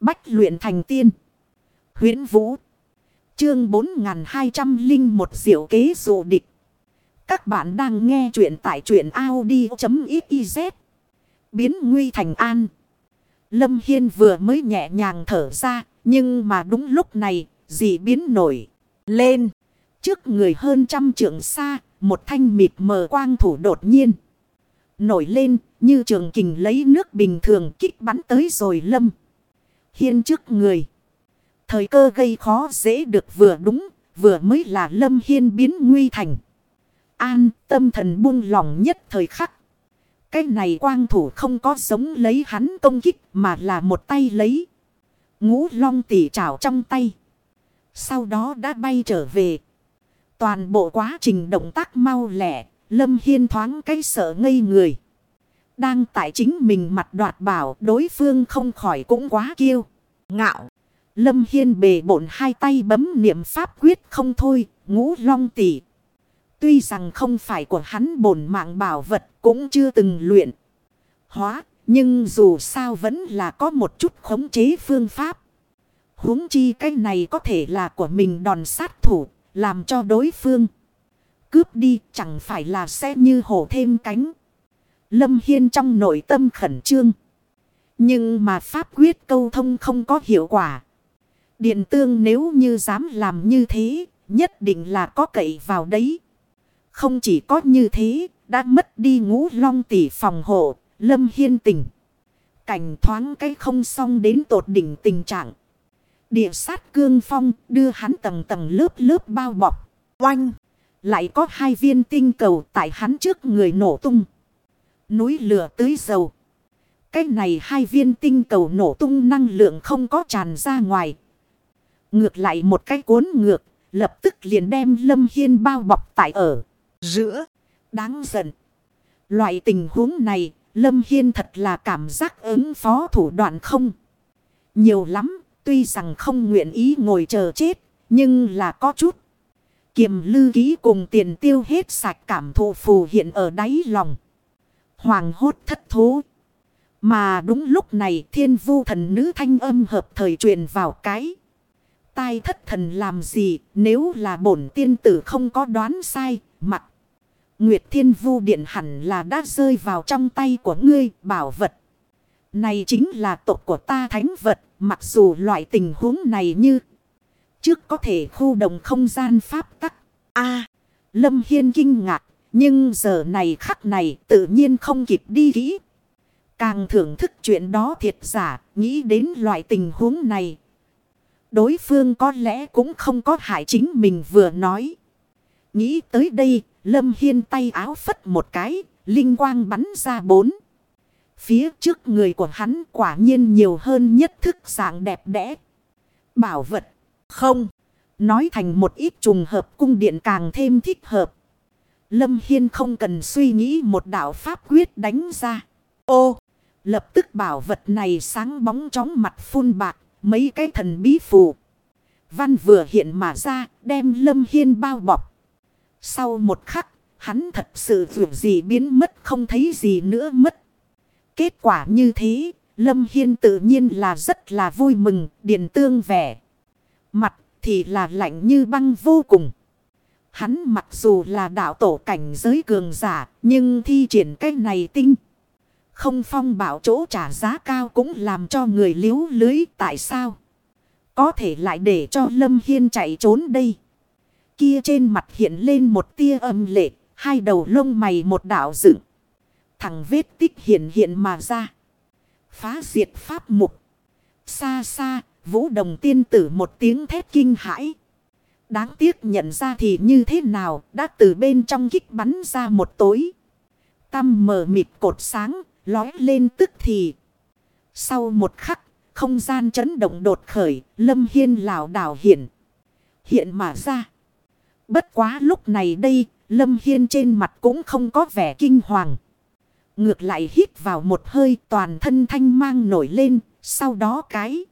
Bách luyện thành tiên. huyễn Vũ. Chương 4201 diệu kế dụ địch. Các bạn đang nghe truyện tại truyện Audi.xyz. Biến nguy thành an. Lâm Hiên vừa mới nhẹ nhàng thở ra. Nhưng mà đúng lúc này, dị biến nổi. Lên. Trước người hơn trăm trượng xa, một thanh mịt mờ quang thủ đột nhiên. Nổi lên, như trường kình lấy nước bình thường kích bắn tới rồi lâm. Hiên trước người. Thời cơ gây khó dễ được vừa đúng, vừa mới là lâm hiên biến nguy thành. An, tâm thần buông lòng nhất thời khắc. Cái này quang thủ không có giống lấy hắn công kích mà là một tay lấy. Ngũ long tỉ trảo trong tay. Sau đó đã bay trở về. Toàn bộ quá trình động tác mau lẻ, Lâm Hiên thoáng cái sợ ngây người. Đang tại chính mình mặt đoạt bảo đối phương không khỏi cũng quá kiêu. Ngạo. Lâm Hiên bề bổn hai tay bấm niệm pháp quyết không thôi, ngũ long tỷ. Tuy rằng không phải của hắn bổn mạng bảo vật cũng chưa từng luyện. Hóa, nhưng dù sao vẫn là có một chút khống chế phương pháp. huống chi cái này có thể là của mình đòn sát thủ, làm cho đối phương. Cướp đi chẳng phải là sẽ như hổ thêm cánh. Lâm Hiên trong nội tâm khẩn trương. Nhưng mà pháp quyết câu thông không có hiệu quả. Điện tương nếu như dám làm như thế, nhất định là có cậy vào đấy. Không chỉ có như thế, đã mất đi ngũ long tỷ phòng hộ, lâm hiên tình. Cảnh thoáng cái không xong đến tột đỉnh tình trạng. Địa sát cương phong đưa hắn tầng tầng lớp lớp bao bọc. Oanh! Lại có hai viên tinh cầu tại hắn trước người nổ tung. Núi lửa tưới dầu. Cái này hai viên tinh cầu nổ tung năng lượng không có tràn ra ngoài. Ngược lại một cái cuốn ngược. Lập tức liền đem Lâm Hiên bao bọc tại ở. Giữa. Đáng giận. Loại tình huống này. Lâm Hiên thật là cảm giác ứng phó thủ đoạn không. Nhiều lắm. Tuy rằng không nguyện ý ngồi chờ chết. Nhưng là có chút. Kiềm lư ký cùng tiền tiêu hết sạch cảm thụ phù hiện ở đáy lòng. Hoàng hốt thất thố. Mà đúng lúc này thiên vu thần nữ thanh âm hợp thời truyền vào cái. Tai thất thần làm gì nếu là bổn tiên tử không có đoán sai, mặt. Nguyệt thiên vu điện hẳn là đã rơi vào trong tay của ngươi, bảo vật. Này chính là tộc của ta thánh vật, mặc dù loại tình huống này như. Trước có thể khu động không gian pháp tắc. a, Lâm Hiên kinh ngạc nhưng giờ này khắc này tự nhiên không kịp đi kỹ. Càng thưởng thức chuyện đó thiệt giả, nghĩ đến loại tình huống này. Đối phương có lẽ cũng không có hại chính mình vừa nói. Nghĩ tới đây, Lâm Hiên tay áo phất một cái, linh quang bắn ra bốn. Phía trước người của hắn quả nhiên nhiều hơn nhất thức dạng đẹp đẽ. Bảo vật, không, nói thành một ít trùng hợp cung điện càng thêm thích hợp. Lâm Hiên không cần suy nghĩ một đạo pháp quyết đánh ra. Ô! Lập tức bảo vật này sáng bóng chóng mặt phun bạc, mấy cái thần bí phù. Văn vừa hiện mà ra, đem Lâm Hiên bao bọc. Sau một khắc, hắn thật sự vượt gì biến mất không thấy gì nữa mất. Kết quả như thế, Lâm Hiên tự nhiên là rất là vui mừng, điền tương vẻ. Mặt thì là lạnh như băng vô cùng. Hắn mặc dù là đạo tổ cảnh giới cường giả, nhưng thi triển cái này tinh. Không phong bảo chỗ trả giá cao cũng làm cho người liếu lưới tại sao? Có thể lại để cho Lâm Hiên chạy trốn đây. Kia trên mặt hiện lên một tia âm lệ, hai đầu lông mày một đạo dựng. Thằng vết tích hiện hiện mà ra. Phá diệt pháp mục. Xa xa, vũ đồng tiên tử một tiếng thét kinh hãi. Đáng tiếc nhận ra thì như thế nào đã từ bên trong kích bắn ra một tối. Tâm mờ mịt cột sáng, lói lên tức thì. Sau một khắc, không gian chấn động đột khởi, lâm hiên lảo đảo hiện. Hiện mà ra. Bất quá lúc này đây, lâm hiên trên mặt cũng không có vẻ kinh hoàng. Ngược lại hít vào một hơi toàn thân thanh mang nổi lên, sau đó cái.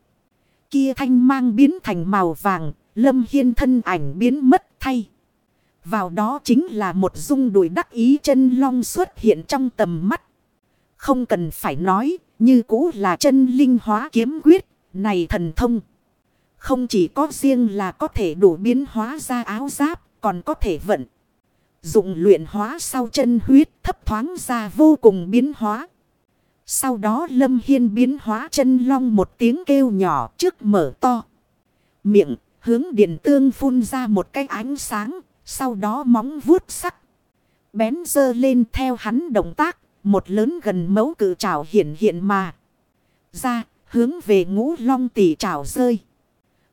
Kia thanh mang biến thành màu vàng, Lâm Hiên thân ảnh biến mất thay. Vào đó chính là một dung đùi đắc ý chân long xuất hiện trong tầm mắt. Không cần phải nói, như cũ là chân linh hóa kiếm quyết, này thần thông. Không chỉ có riêng là có thể đủ biến hóa ra áo giáp, còn có thể vận. Dụng luyện hóa sau chân huyết thấp thoáng ra vô cùng biến hóa. Sau đó Lâm Hiên biến hóa chân long một tiếng kêu nhỏ trước mở to. Miệng hướng điện tương phun ra một cái ánh sáng. Sau đó móng vuốt sắc. Bén dơ lên theo hắn động tác. Một lớn gần mấu cử trảo hiện hiện mà. Ra, hướng về ngũ long tỷ trảo rơi.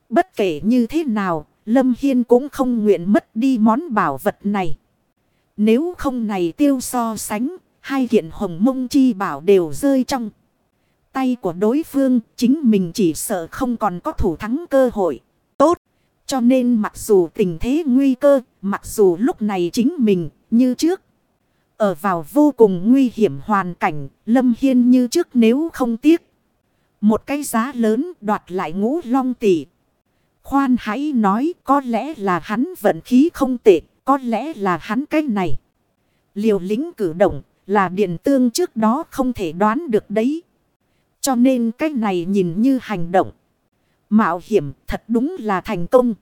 Bất kể như thế nào. Lâm Hiên cũng không nguyện mất đi món bảo vật này. Nếu không này tiêu so sánh, Hai kiện hồng mông chi bảo đều rơi trong. Tay của đối phương, chính mình chỉ sợ không còn có thủ thắng cơ hội. Cho nên mặc dù tình thế nguy cơ, mặc dù lúc này chính mình như trước. Ở vào vô cùng nguy hiểm hoàn cảnh, Lâm Hiên như trước nếu không tiếc. Một cái giá lớn đoạt lại ngũ long tỷ. Khoan hãy nói có lẽ là hắn vận khí không tệ, có lẽ là hắn cái này. Liều lính cử động là điện tương trước đó không thể đoán được đấy. Cho nên cái này nhìn như hành động. Mạo hiểm thật đúng là thành công.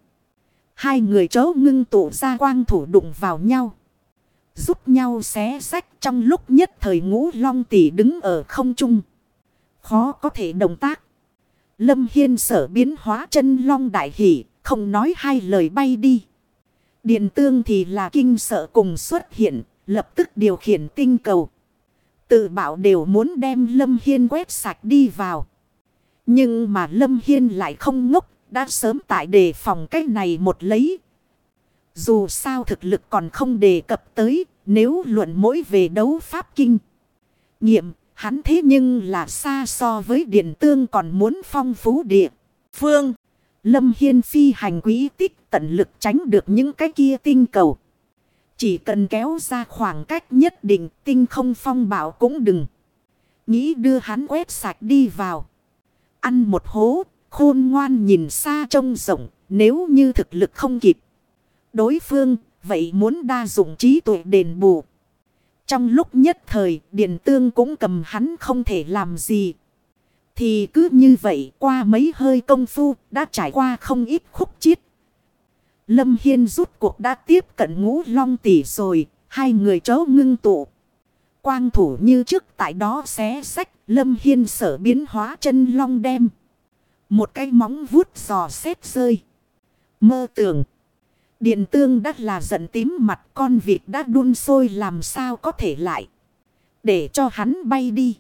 Hai người chớ ngưng tụ ra quang thủ đụng vào nhau. Giúp nhau xé sách trong lúc nhất thời ngũ long tỷ đứng ở không trung. Khó có thể động tác. Lâm Hiên sở biến hóa chân long đại hỷ, không nói hai lời bay đi. Điện tương thì là kinh sợ cùng xuất hiện, Lập tức điều khiển tinh cầu. Tự bảo đều muốn đem Lâm Hiên quét sạch đi vào. Nhưng mà Lâm Hiên lại không ngốc. Đã sớm tại đề phòng cái này một lấy. Dù sao thực lực còn không đề cập tới. Nếu luận mỗi về đấu pháp kinh. Nghiệm, hắn thế nhưng là xa so với điện tương còn muốn phong phú địa. Phương. Lâm Hiên phi hành quý tích tận lực tránh được những cái kia tinh cầu. Chỉ cần kéo ra khoảng cách nhất định, tinh không phong bảo cũng đừng. Nghĩ đưa hắn quét sạch đi vào. Ăn một hố, khôn ngoan nhìn xa trông rộng, nếu như thực lực không kịp. Đối phương, vậy muốn đa dụng trí tuệ đền bù. Trong lúc nhất thời, Điện Tương cũng cầm hắn không thể làm gì. Thì cứ như vậy, qua mấy hơi công phu, đã trải qua không ít khúc chiết. Lâm Hiên rút cuộc đã tiếp cận ngũ long tỷ rồi, hai người chớ ngưng tụ. Quang thủ như trước tại đó xé sách, Lâm Hiên sở biến hóa chân long đem. Một cái móng vuốt giò xét rơi. Mơ tưởng. Điện tương đắt là giận tím mặt con vịt đã đun sôi làm sao có thể lại. Để cho hắn bay đi.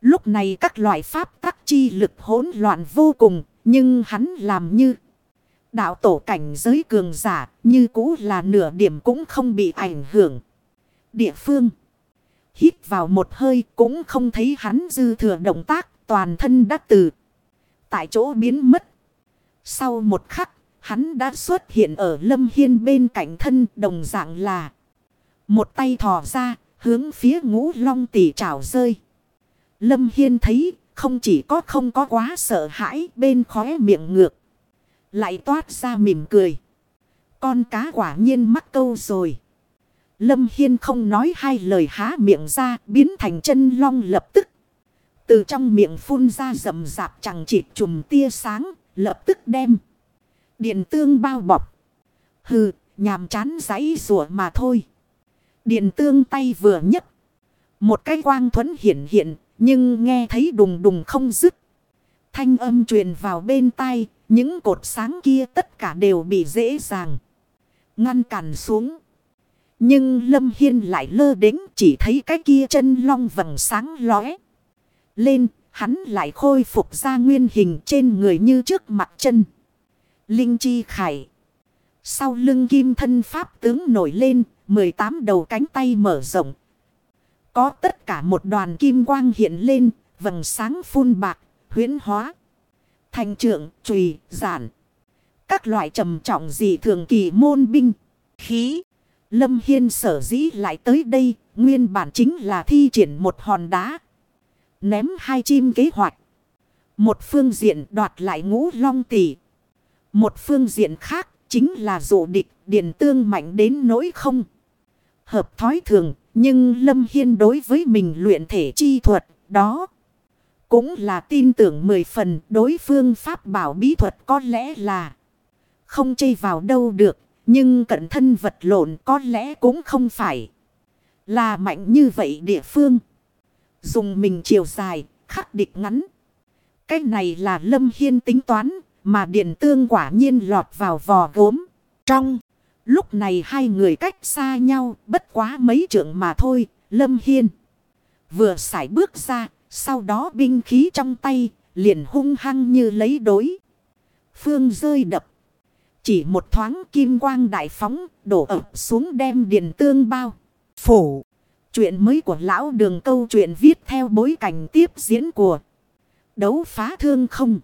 Lúc này các loại pháp tắc chi lực hỗn loạn vô cùng. Nhưng hắn làm như Đạo tổ cảnh giới cường giả như cũ là nửa điểm cũng không bị ảnh hưởng. Địa phương. Hít vào một hơi cũng không thấy hắn dư thừa động tác, toàn thân đã từ. Tại chỗ biến mất. Sau một khắc, hắn đã xuất hiện ở lâm hiên bên cạnh thân, đồng dạng là. Một tay thò ra, hướng phía ngũ long tỷ trảo rơi. Lâm hiên thấy không chỉ có không có quá sợ hãi bên khóe miệng ngược. Lại toát ra mỉm cười. Con cá quả nhiên mắc câu rồi. Lâm Hiên không nói hai lời há miệng ra, biến thành chân long lập tức. Từ trong miệng phun ra rầm rạp chẳng chịt chùm tia sáng, lập tức đem. Điện tương bao bọc. Hừ, nhàm chán giấy rùa mà thôi. Điện tương tay vừa nhất Một cái quang thuẫn hiện hiện, nhưng nghe thấy đùng đùng không dứt. Thanh âm truyền vào bên tai, những cột sáng kia tất cả đều bị dễ dàng. Ngăn cản xuống. Nhưng Lâm Hiên lại lơ đính chỉ thấy cái kia chân long vầng sáng lóe. Lên, hắn lại khôi phục ra nguyên hình trên người như trước mặt chân. Linh chi khải. Sau lưng kim thân pháp tướng nổi lên, 18 đầu cánh tay mở rộng. Có tất cả một đoàn kim quang hiện lên, vầng sáng phun bạc, huyễn hóa thành trượng, trùy, giản. Các loại trầm trọng dị thường kỳ môn binh, khí. Lâm Hiên sở dĩ lại tới đây, nguyên bản chính là thi triển một hòn đá. Ném hai chim kế hoạch. Một phương diện đoạt lại ngũ long tỷ. Một phương diện khác chính là dụ địch điện tương mạnh đến nỗi không. Hợp thói thường, nhưng Lâm Hiên đối với mình luyện thể chi thuật đó Cũng là tin tưởng mười phần đối phương pháp bảo bí thuật có lẽ là không chây vào đâu được. Nhưng cận thân vật lộn có lẽ cũng không phải là mạnh như vậy địa phương. Dùng mình chiều dài, khắc địch ngắn. Cái này là Lâm Hiên tính toán, mà điện tương quả nhiên lọt vào vò gốm. Trong lúc này hai người cách xa nhau, bất quá mấy trượng mà thôi, Lâm Hiên. Vừa sải bước ra, sau đó binh khí trong tay, liền hung hăng như lấy đối. Phương rơi đập. Chỉ một thoáng kim quang đại phóng, đổ ập xuống đem điện tương bao. Phủ. Chuyện mới của lão đường câu chuyện viết theo bối cảnh tiếp diễn của đấu phá thương không.